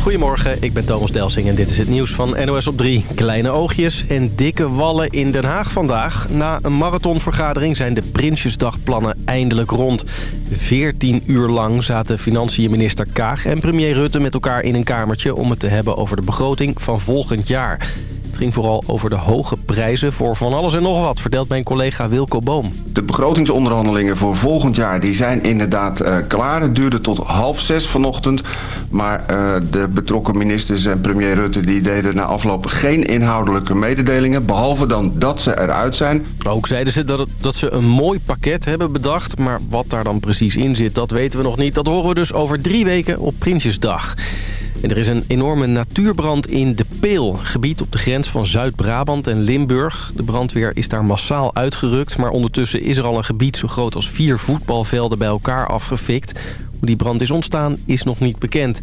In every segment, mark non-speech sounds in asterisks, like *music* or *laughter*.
Goedemorgen, ik ben Thomas Delsing en dit is het nieuws van NOS op 3. Kleine oogjes en dikke wallen in Den Haag vandaag. Na een marathonvergadering zijn de Prinsjesdagplannen eindelijk rond. 14 uur lang zaten financiën minister Kaag en premier Rutte met elkaar in een kamertje... om het te hebben over de begroting van volgend jaar ging vooral over de hoge prijzen voor van alles en nog wat, vertelt mijn collega Wilco Boom. De begrotingsonderhandelingen voor volgend jaar die zijn inderdaad uh, klaar. Het duurde tot half zes vanochtend. Maar uh, de betrokken ministers en premier Rutte die deden na afloop geen inhoudelijke mededelingen. Behalve dan dat ze eruit zijn. Ook zeiden ze dat, het, dat ze een mooi pakket hebben bedacht. Maar wat daar dan precies in zit, dat weten we nog niet. Dat horen we dus over drie weken op Prinsjesdag. Er is een enorme natuurbrand in De Peel, gebied op de grens van Zuid-Brabant en Limburg. De brandweer is daar massaal uitgerukt, maar ondertussen is er al een gebied zo groot als vier voetbalvelden bij elkaar afgefikt. Hoe die brand is ontstaan is nog niet bekend.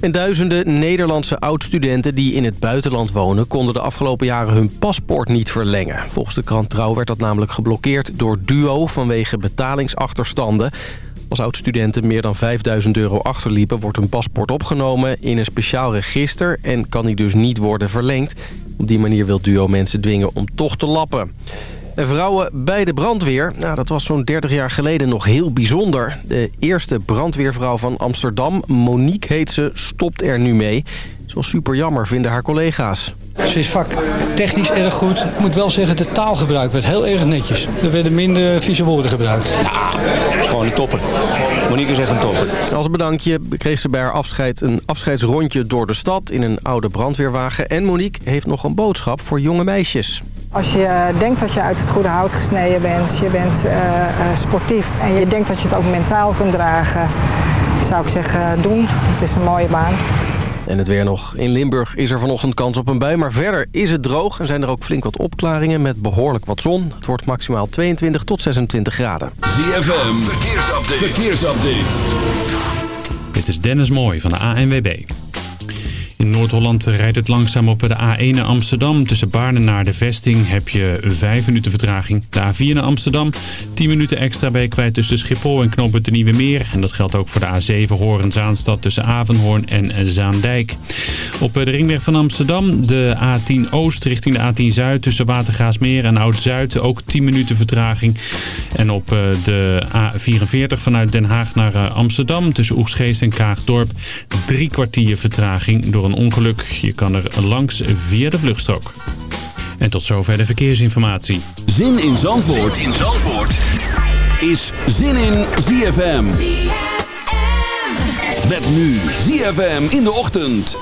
En duizenden Nederlandse oud-studenten die in het buitenland wonen... konden de afgelopen jaren hun paspoort niet verlengen. Volgens de krant Trouw werd dat namelijk geblokkeerd door DUO vanwege betalingsachterstanden. Als oud-studenten meer dan 5000 euro achterliepen... wordt hun paspoort opgenomen in een speciaal register... en kan die dus niet worden verlengd. Op die manier wil Duo mensen dwingen om toch te lappen. En vrouwen bij de brandweer, nou, dat was zo'n 30 jaar geleden nog heel bijzonder. De eerste brandweervrouw van Amsterdam, Monique heet ze, stopt er nu mee. Is super jammer, vinden haar collega's. Ze is vak technisch erg goed. Ik moet wel zeggen, de taalgebruik werd heel erg netjes. Er werden minder vieze woorden gebruikt. Ja, dat is gewoon een topper. Monique is echt een topper. Als bedankje kreeg ze bij haar afscheid een afscheidsrondje door de stad in een oude brandweerwagen. En Monique heeft nog een boodschap voor jonge meisjes. Als je denkt dat je uit het goede hout gesneden bent, je bent uh, sportief en je denkt dat je het ook mentaal kunt dragen, zou ik zeggen doen. Het is een mooie baan. En het weer nog. In Limburg is er vanochtend kans op een bui, maar verder is het droog... en zijn er ook flink wat opklaringen met behoorlijk wat zon. Het wordt maximaal 22 tot 26 graden. ZFM, verkeersupdate. verkeersupdate. Dit is Dennis Mooij van de ANWB. In Noord-Holland rijdt het langzaam op de A1 naar Amsterdam. Tussen Baarden naar de Vesting heb je 5 minuten vertraging. De A4 naar Amsterdam, 10 minuten extra bij kwijt tussen Schiphol en Knooppunt de Nieuwe Meer. En dat geldt ook voor de A7 Horen-Zaanstad tussen Avenhoorn en Zaandijk. Op de ringweg van Amsterdam, de A10 Oost richting de A10 Zuid tussen Watergaasmeer en Oud-Zuid. Ook 10 minuten vertraging. En op eh, de A44 vanuit Den Haag naar eh, Amsterdam tussen Oegsgeest en Kaagdorp. Drie kwartier vertraging door een ongeluk. Je kan er langs via de vluchtstrook. En tot zover de verkeersinformatie. Zin in Zandvoort, zin in Zandvoort. is Zin in ZFM. ZFM. Met nu ZFM in de ochtend.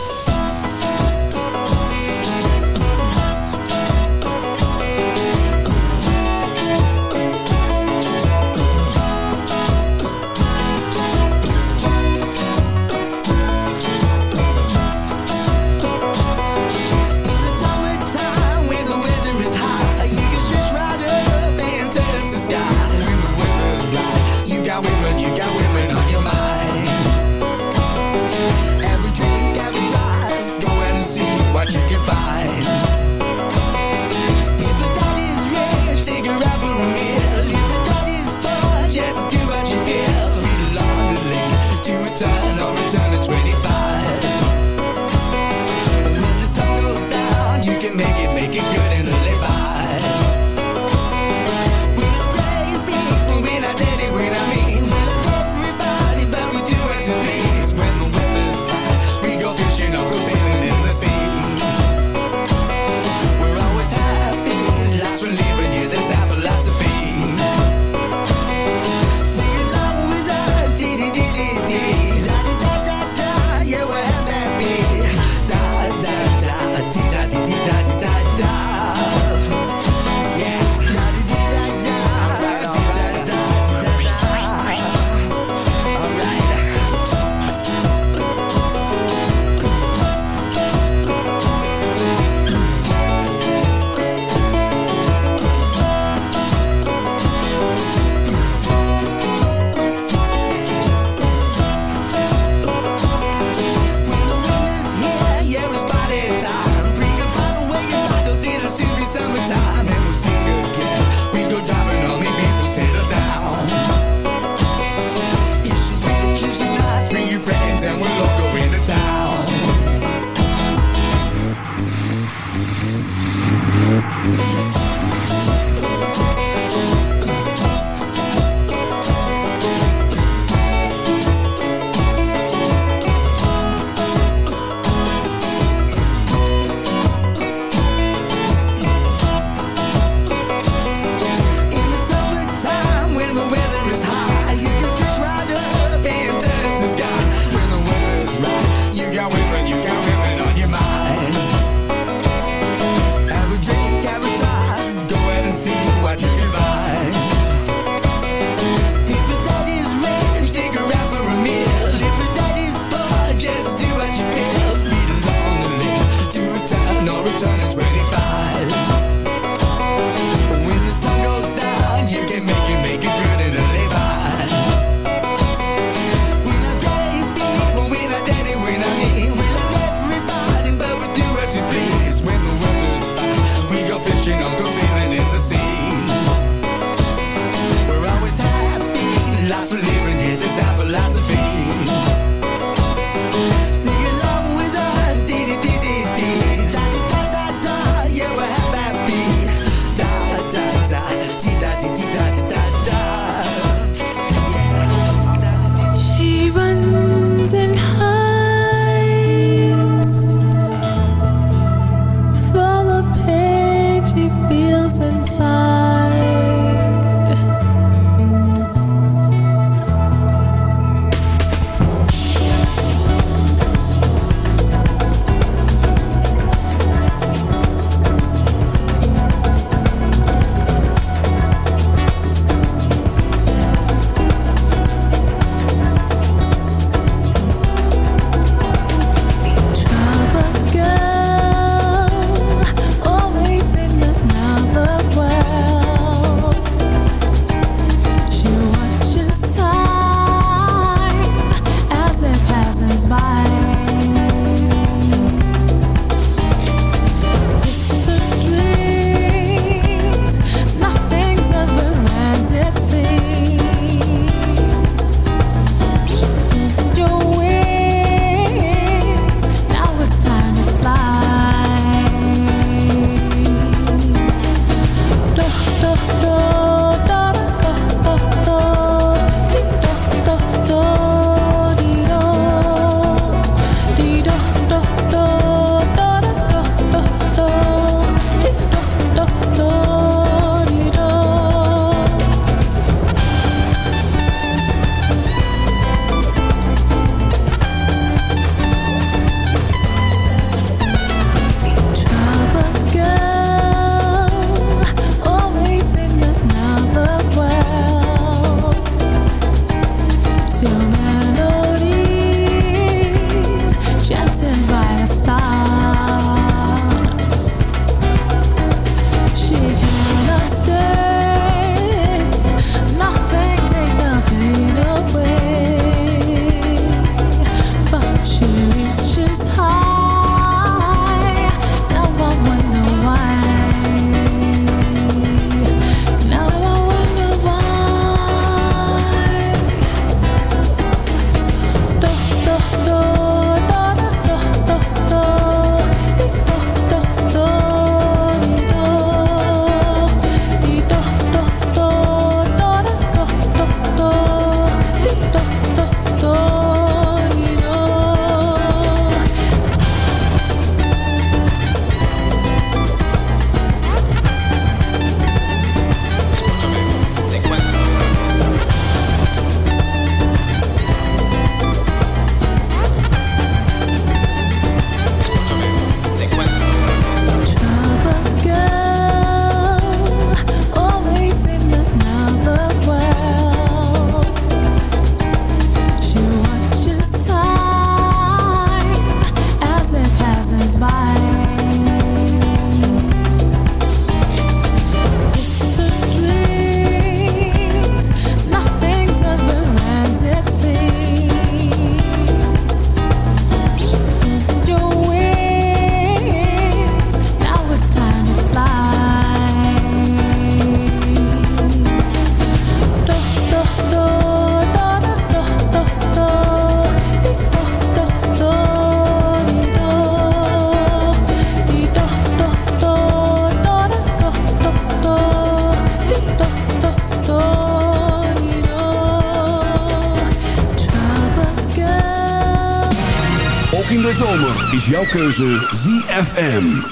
Jouw keuze ZFM.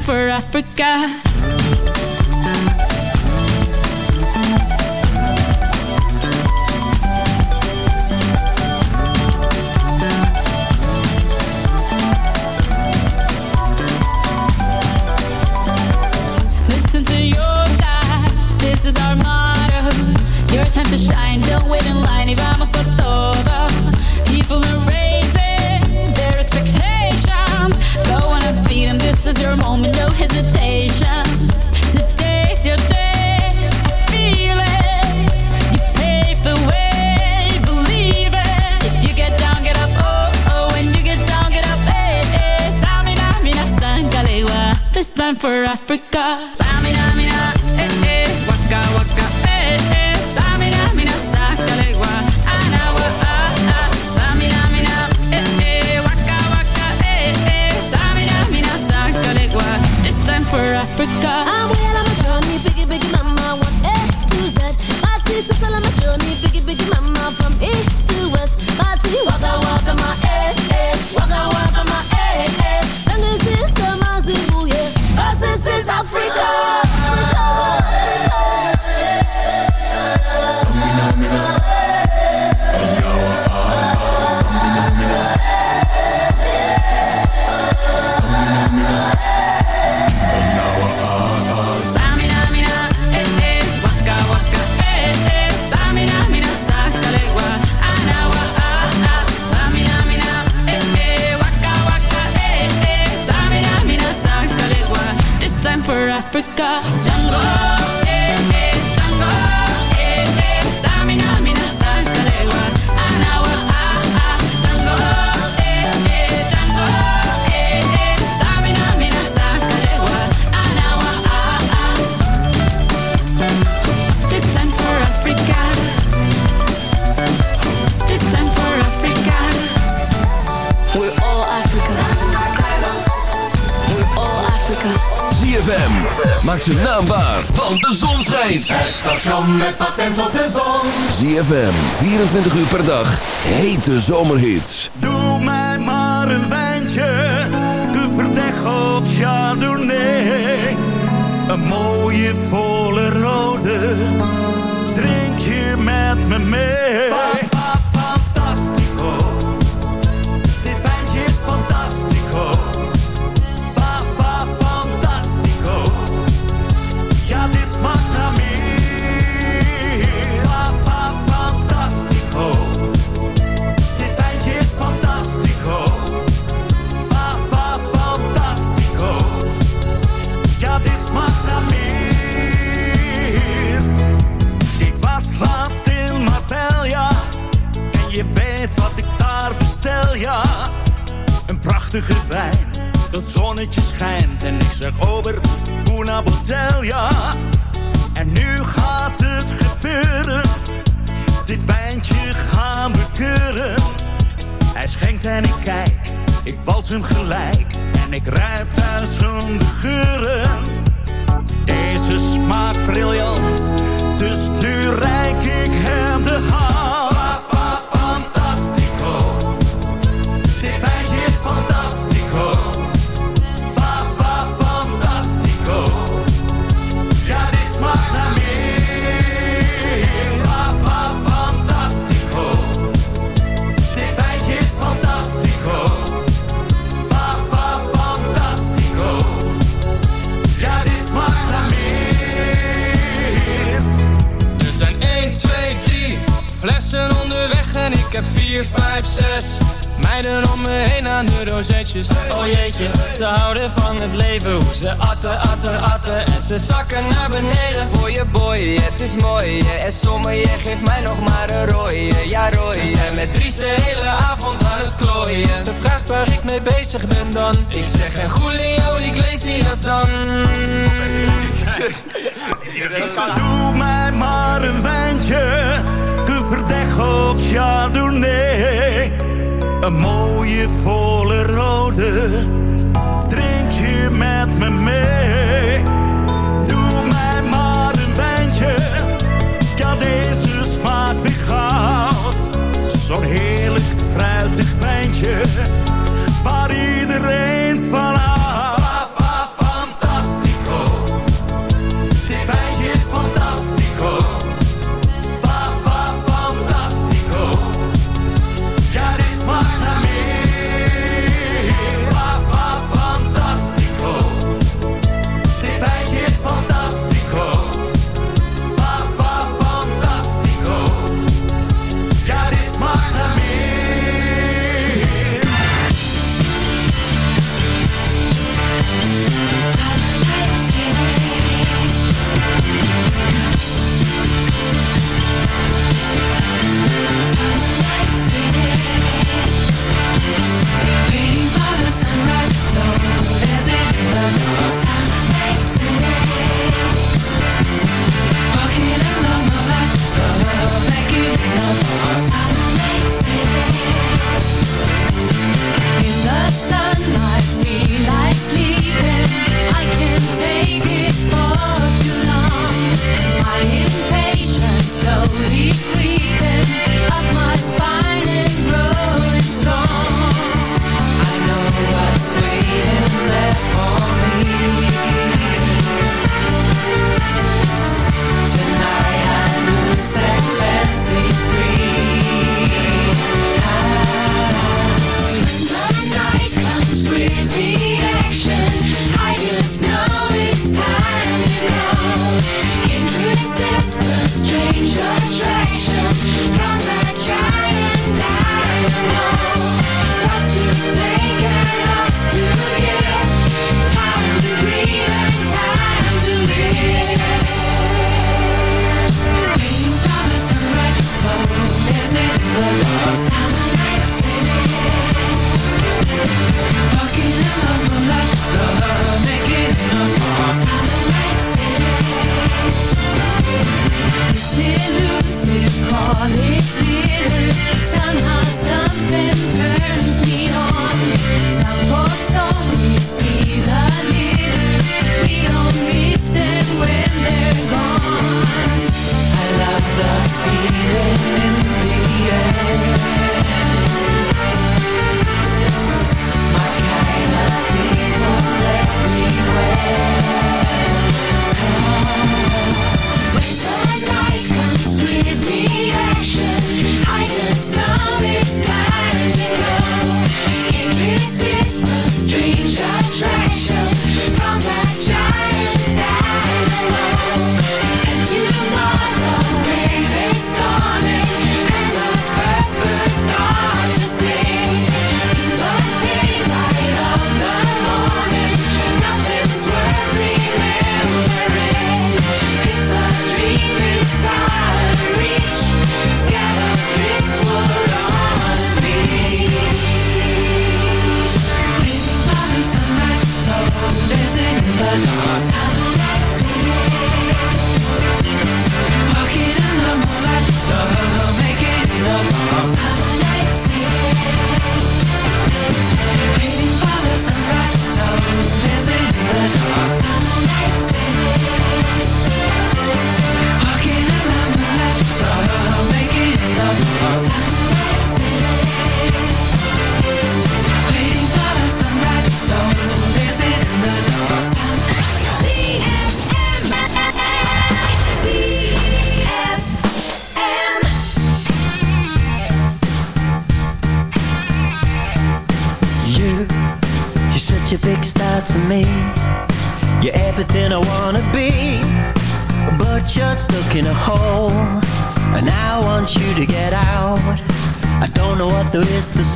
time for Africa. time to shine. Don't wait in line, y vamos por todo. People around. is your moment, no hesitation. Today's your day, I feel it. You pave the way, believe it. If you get down, get up, oh, oh. When you get down, get up, eh, eh. Tamina, mina, sangalewa. This time for Africa. Africa. I'm well on my journey, biggie, biggie, mama, one A to Z. My teeth are on my journey, biggie, biggie, mama, from east to west. ZFM, 24 uur per dag. Hete zomerhits. Doe mij maar een wijntje, de verdeg of chardonnay. Een mooie volle rode, drink je met me mee. En ik zeg over, una botella. En nu gaat het gebeuren. Dit wijntje gaan we keuren. Hij schenkt en ik kijk, ik wals hem gelijk. En ik ruik duizenden geuren. Deze smaakt briljant, dus nu reik ik hem de hand. Fa, fa, fantastico. Dit wijntje is fantastico. Ik heb 4, 5, 6 meiden om me heen aan de rozetjes. Oh jeetje, ze houden van het leven, hoe ze atten, atten, atten en ze zakken naar beneden. Voor je boy, het is mooi en sommige je geeft mij nog maar een rooie, ja rooie. We zijn met Dries de hele avond aan het klooien. Ze vraagt waar ik mee bezig ben dan. Ik zeg een Julio Iglesias dan. *laughs* Doe mij maar een wijntje, verdeg of chardonnay. Een mooie volle rode, drink je met me mee. Doe mij maar een wijntje, ja deze smaakt weer goud. Zo'n heerlijk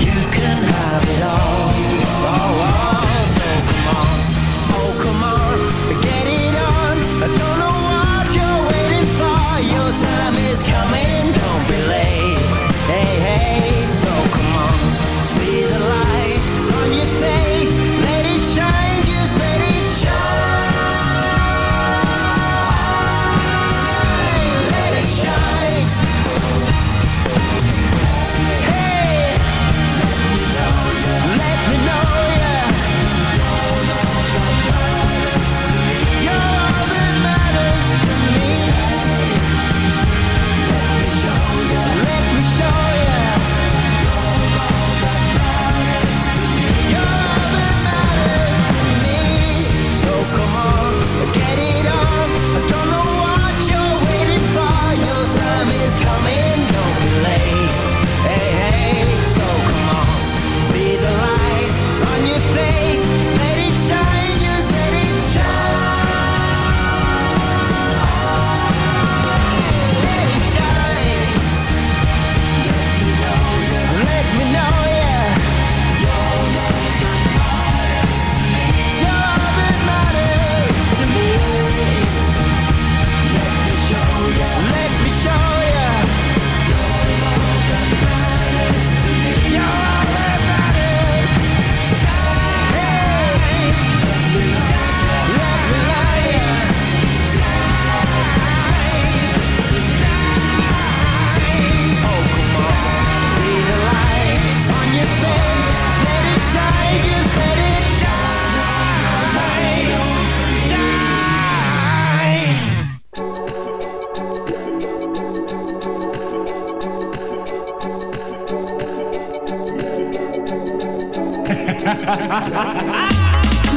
You can have it all.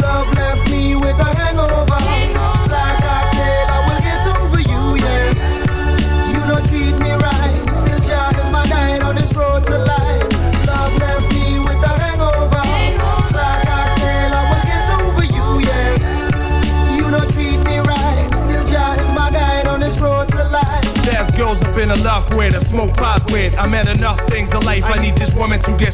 Love left me with a hangover. Like cocktail, I will get over you, yes. You don't treat me right. Still is my guide on this road to life. Love left me with a hangover. Like cocktail, I will get over you, yes. You don't treat me right. Still is my guide on this road to life. There's girls I smoke pot with. I met enough things in life. I need this woman to get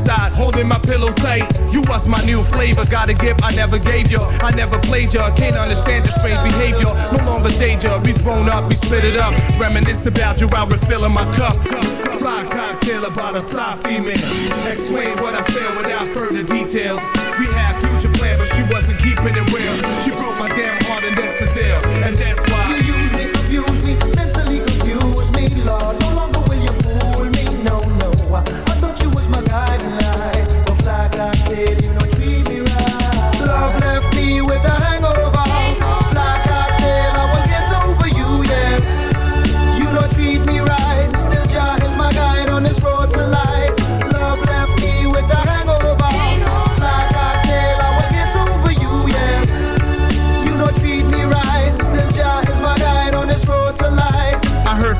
holding my pillow tight. You was my new flavor, gotta give. I never gave you. I never played you. Can't understand your strange behavior. No longer danger. We thrown up, we split it up. Reminisce about you while refilling my cup. Fly cocktail about a fly female. Explain what I feel without further details. We had future plans, but she wasn't keeping it real. She broke my damn heart, and that's the deal. And that's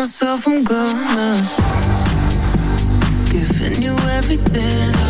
myself I'm gonna. Giving you everything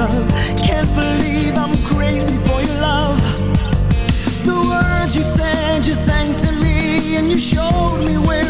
love. Can't believe I'm crazy for your love. The words you said, you sang to me, and you showed me where.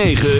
9.